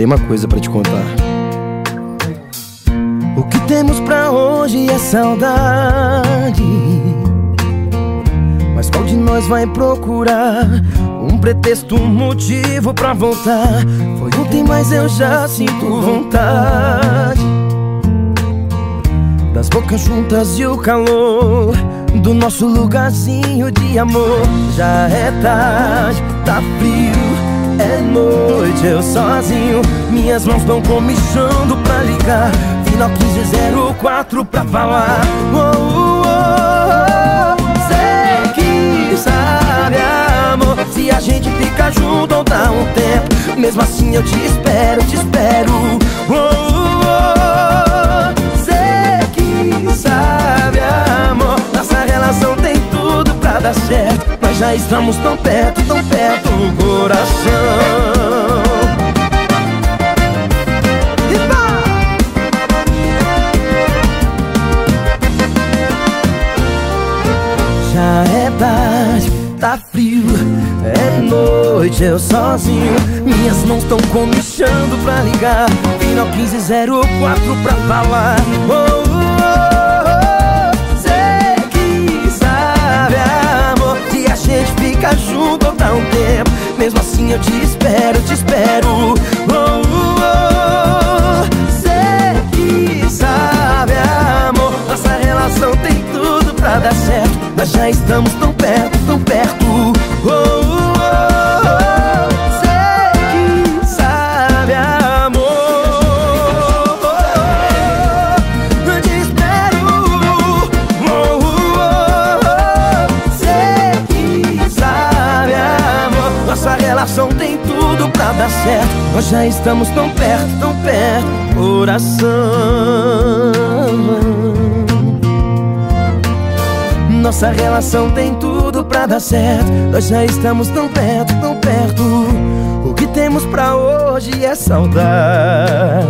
tem uma coisa para te contar. O que temos pra hoje é saudade. Mas qual de nós vai procurar um pretexto, um motivo pra voltar? Foi ontem, mas eu já sinto vontade. Das bocas juntas e o calor do nosso lugarzinho de amor. Já é tarde, tá frio, noite, eu sozinho. Minhas mãos estão comichando pra ligar. Final 1504 pra falar. Oh, oh, oh, sei que sabe, amor. Se a gente fica junto ou dá um tempo. Mesmo assim eu te espero, te espero. Oh, oh, oh, sei que sabe, amor. Nossa relação tem tudo pra dar certo. Já estamos tão perto, tão perto, coração. Já é tarde, tá frio, é noite, eu sozinho. Minhas mãos tão comichando pra ligar. Final 1504 pra falar. Oh, gente fica junto ou dá um tempo. Mesmo assim eu te espero, te espero. Oh, oh, oh, sei que sabe, amor. Nossa relação tem tudo pra dar certo. Mas já estamos tão perto, tão perto. Dar certo. Nós já estamos tão perto, tão perto, coração. Nossa relação tem tudo pra dar certo. Nós já estamos tão perto, tão perto. O que temos pra hoje é saudade.